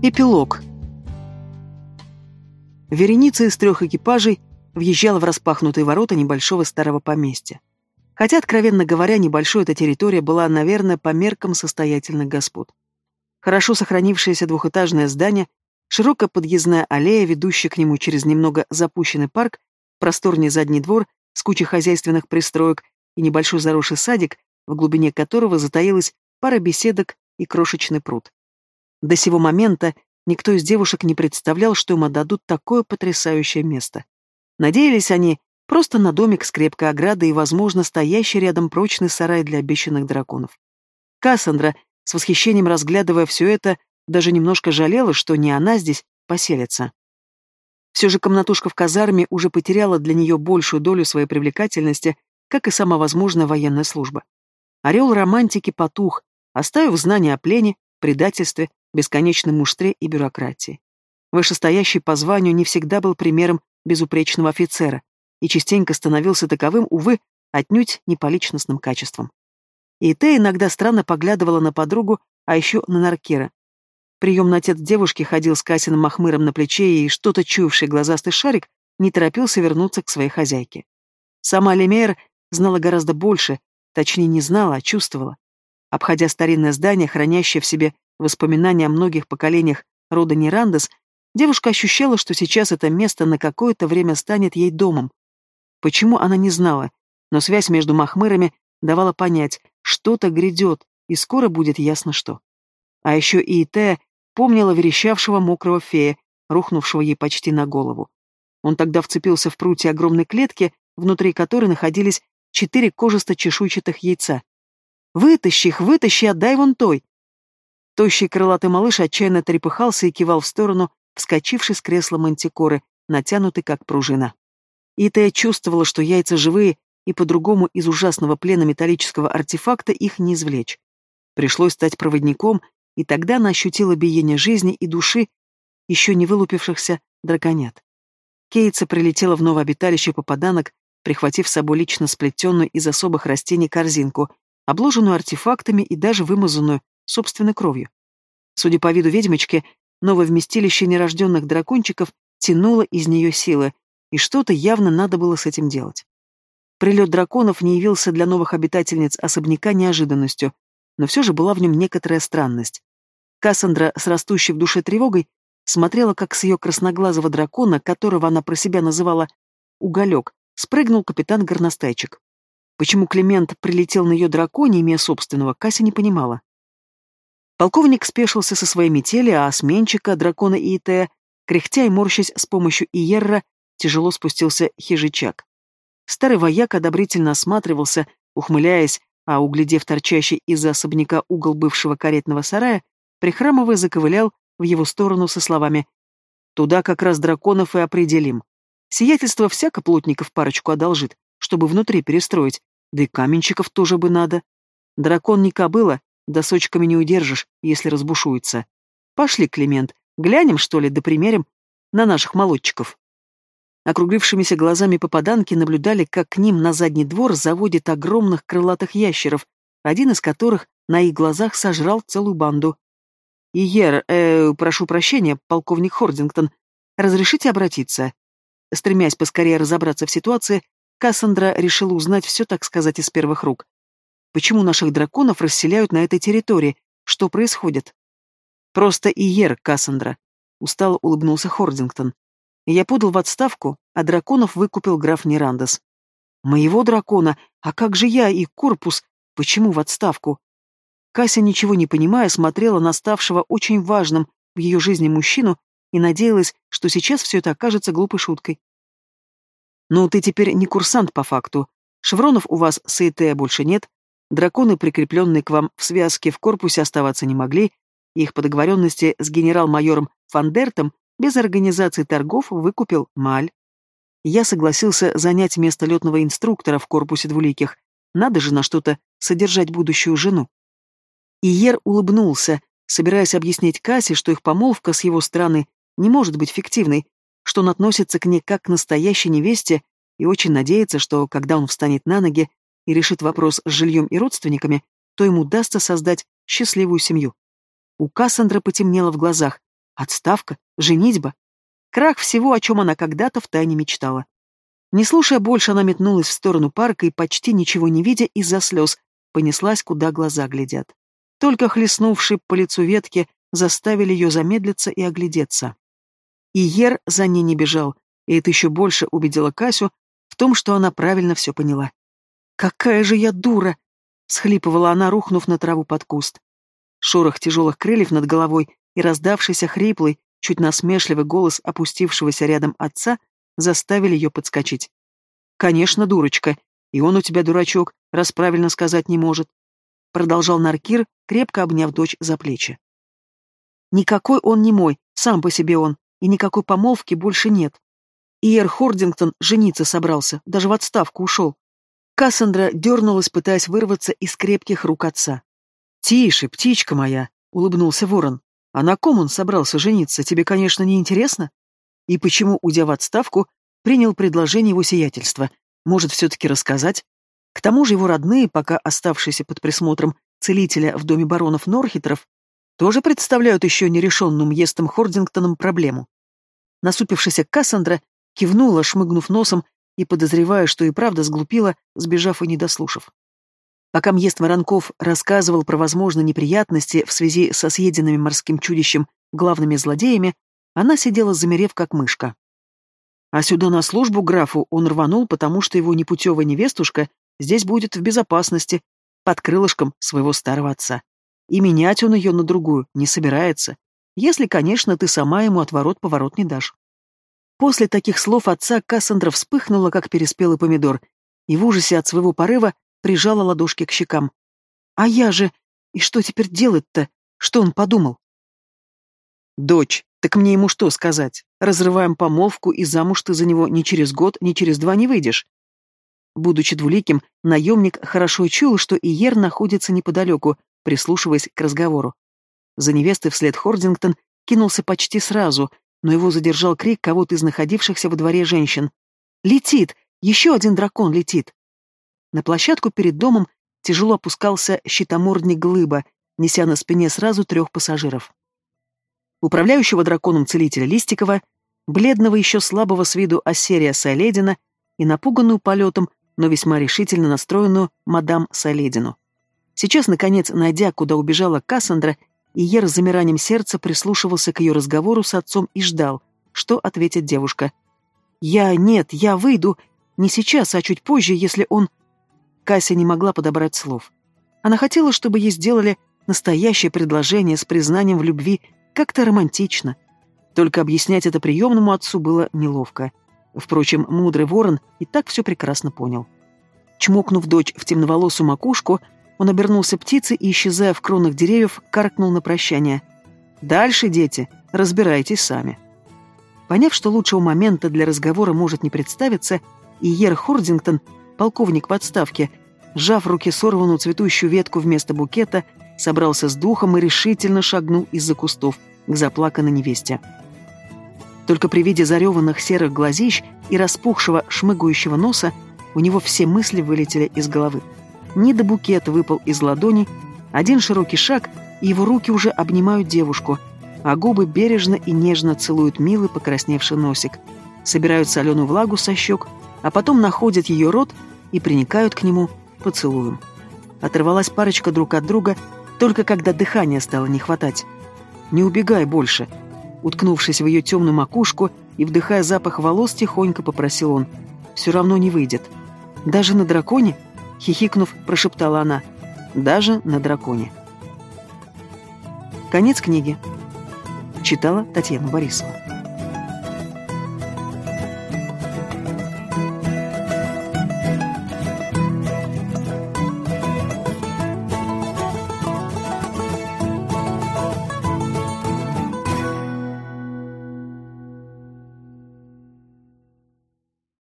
Эпилог. Вереница из трех экипажей въезжала в распахнутые ворота небольшого старого поместья. Хотя, откровенно говоря, небольшой эта территория была, наверное, по меркам состоятельных господ. Хорошо сохранившееся двухэтажное здание, широкая подъездная аллея, ведущая к нему через немного запущенный парк, просторный задний двор с кучей хозяйственных пристроек и небольшой заросший садик, в глубине которого затаилась пара беседок и крошечный пруд. До сего момента никто из девушек не представлял, что им отдадут такое потрясающее место. Надеялись они просто на домик с крепкой оградой и, возможно, стоящий рядом прочный сарай для обещанных драконов. Кассандра, с восхищением разглядывая все это, даже немножко жалела, что не она здесь поселится. Все же комнатушка в казарме уже потеряла для нее большую долю своей привлекательности, как и сама возможная военная служба. Орел романтики потух, оставив знания о плене, предательстве бесконечном муштре и бюрократии. Вышестоящий по званию не всегда был примером безупречного офицера и частенько становился таковым, увы, отнюдь не по личностным качествам. И Тэ иногда странно поглядывала на подругу, а еще на Наркера. Приемный отец девушки ходил с Касиным махмыром на плече, и что-то чуявший глазастый шарик не торопился вернуться к своей хозяйке. Сама Лемейр знала гораздо больше, точнее не знала, а чувствовала. Обходя старинное здание, хранящее в себе воспоминания о многих поколениях рода Нерандес, девушка ощущала, что сейчас это место на какое-то время станет ей домом. Почему она не знала, но связь между махмырами давала понять, что-то грядет, и скоро будет ясно что. А еще и Итея помнила верещавшего мокрого фея, рухнувшего ей почти на голову. Он тогда вцепился в прутья огромной клетки, внутри которой находились четыре кожисто-чешуйчатых яйца. «Вытащи их, вытащи, отдай вон той!» Тощий крылатый малыш отчаянно трепыхался и кивал в сторону, вскочивший с кресла мантикоры, натянутый как пружина. Итая чувствовала, что яйца живые, и по-другому из ужасного плена металлического артефакта их не извлечь. Пришлось стать проводником, и тогда она ощутила биение жизни и души еще не вылупившихся драконят. Кейтса прилетела в новое обиталище попаданок, прихватив с собой лично сплетенную из особых растений корзинку, обложенную артефактами и даже вымазанную собственной кровью. Судя по виду ведьмочки, новое вместилище нерожденных дракончиков тянуло из нее силы, и что-то явно надо было с этим делать. Прилет драконов не явился для новых обитательниц особняка неожиданностью, но все же была в нем некоторая странность. Кассандра с растущей в душе тревогой смотрела, как с ее красноглазого дракона, которого она про себя называла «уголек», спрыгнул капитан Горностайчик. Почему Климент прилетел на ее драконе, имея собственного, Кася не понимала. Полковник спешился со своей метели, а сменчика, дракона Иитея, кряхтя и морщась с помощью Иерра, тяжело спустился хижичак. Старый вояк одобрительно осматривался, ухмыляясь, а, углядев торчащий из-за особняка угол бывшего каретного сарая, прихрамывая заковылял в его сторону со словами «Туда как раз драконов и определим. Сиятельство всяко плотников парочку одолжит, чтобы внутри перестроить, да и каменщиков тоже бы надо. Дракон не кобыла, Досочками не удержишь, если разбушуется. Пошли, Климент, глянем, что ли, да примерим на наших молодчиков. Округлившимися глазами попаданки наблюдали, как к ним на задний двор заводит огромных крылатых ящеров, один из которых на их глазах сожрал целую банду. «Иер, э, прошу прощения, полковник Хордингтон, разрешите обратиться?» Стремясь поскорее разобраться в ситуации, Кассандра решила узнать все, так сказать, из первых рук. Почему наших драконов расселяют на этой территории? Что происходит? Просто Иер, Кассандра. Устало улыбнулся Хордингтон. Я подал в отставку, а драконов выкупил граф Нерандес. Моего дракона? А как же я и корпус? Почему в отставку? Кася, ничего не понимая, смотрела на ставшего очень важным в ее жизни мужчину и надеялась, что сейчас все это окажется глупой шуткой. «Ну, ты теперь не курсант по факту. Шевронов у вас с ИТ больше нет, Драконы, прикрепленные к вам в связке в корпусе, оставаться не могли, их по договоренности с генерал-майором Фандертом без организации торгов выкупил Маль. Я согласился занять место летного инструктора в корпусе двуликих. Надо же на что-то содержать будущую жену. Иер улыбнулся, собираясь объяснить Кассе, что их помолвка с его стороны не может быть фиктивной, что он относится к ней как к настоящей невесте и очень надеется, что, когда он встанет на ноги, и решит вопрос с жильем и родственниками, то ему удастся создать счастливую семью. У Кассандры потемнело в глазах. Отставка? Женитьба? Крах всего, о чем она когда-то втайне мечтала. Не слушая больше, она метнулась в сторону парка и, почти ничего не видя из-за слез, понеслась, куда глаза глядят. Только хлестнувшие по лицу ветки заставили ее замедлиться и оглядеться. И Ер за ней не бежал, и это еще больше убедило Касю в том, что она правильно все поняла. «Какая же я дура!» — схлипывала она, рухнув на траву под куст. Шорох тяжелых крыльев над головой и раздавшийся хриплый, чуть насмешливый голос опустившегося рядом отца заставили ее подскочить. «Конечно, дурочка, и он у тебя дурачок, раз правильно сказать не может», продолжал Наркир, крепко обняв дочь за плечи. «Никакой он не мой, сам по себе он, и никакой помолвки больше нет. Иер Хордингтон жениться собрался, даже в отставку ушел. Кассандра дернулась, пытаясь вырваться из крепких рук отца. «Тише, птичка моя!» — улыбнулся ворон. «А на ком он собрался жениться, тебе, конечно, не интересно? И почему, уйдя в отставку, принял предложение его сиятельства? Может, все-таки рассказать? К тому же его родные, пока оставшиеся под присмотром целителя в доме баронов Норхитеров, тоже представляют еще нерешенным Естом Хордингтоном проблему». Насупившаяся Кассандра кивнула, шмыгнув носом и подозревая, что и правда сглупила, сбежав и не дослушав. Пока Мьест Воронков рассказывал про возможные неприятности в связи со съеденными морским чудищем главными злодеями, она сидела замерев, как мышка. А сюда на службу графу он рванул, потому что его непутевая невестушка здесь будет в безопасности, под крылышком своего старого отца. И менять он ее на другую не собирается, если, конечно, ты сама ему отворот-поворот не дашь. После таких слов отца Кассандра вспыхнула, как переспелый помидор, и в ужасе от своего порыва прижала ладошки к щекам. «А я же... И что теперь делать-то? Что он подумал?» «Дочь, так мне ему что сказать? Разрываем помолвку, и замуж ты за него ни через год, ни через два не выйдешь». Будучи двуликим, наемник хорошо чул, что Иер находится неподалеку, прислушиваясь к разговору. За невестой вслед Хордингтон кинулся почти сразу, но его задержал крик кого-то из находившихся во дворе женщин. «Летит! Еще один дракон летит!» На площадку перед домом тяжело опускался щитомордник Глыба, неся на спине сразу трех пассажиров. Управляющего драконом целителя Листикова, бледного еще слабого с виду Ассерия Саледина и напуганную полетом, но весьма решительно настроенную мадам Саледину. Сейчас, наконец, найдя, куда убежала Кассандра, и Ер с замиранием сердца прислушивался к ее разговору с отцом и ждал, что ответит девушка. «Я... нет, я выйду. Не сейчас, а чуть позже, если он...» Кася не могла подобрать слов. Она хотела, чтобы ей сделали настоящее предложение с признанием в любви, как-то романтично. Только объяснять это приемному отцу было неловко. Впрочем, мудрый ворон и так все прекрасно понял. Чмокнув дочь в темноволосую макушку, он обернулся птицей и, исчезая в кронах деревьев, каркнул на прощание. «Дальше, дети, разбирайтесь сами». Поняв, что лучшего момента для разговора может не представиться, Иер Хордингтон, полковник в отставке, сжав руки сорванную цветущую ветку вместо букета, собрался с духом и решительно шагнул из-за кустов к заплаканной невесте. Только при виде зареванных серых глазищ и распухшего шмыгающего носа у него все мысли вылетели из головы. Нида букет выпал из ладони, один широкий шаг, и его руки уже обнимают девушку, а губы бережно и нежно целуют милый покрасневший носик, собирают соленую влагу со щек, а потом находят ее рот и приникают к нему поцелуем. Оторвалась парочка друг от друга, только когда дыхания стало не хватать. «Не убегай больше!» Уткнувшись в ее темную макушку и вдыхая запах волос, тихонько попросил он. «Все равно не выйдет. Даже на драконе?» Хихикнув, прошептала она. Даже на драконе. Конец книги. Читала Татьяна Борисова.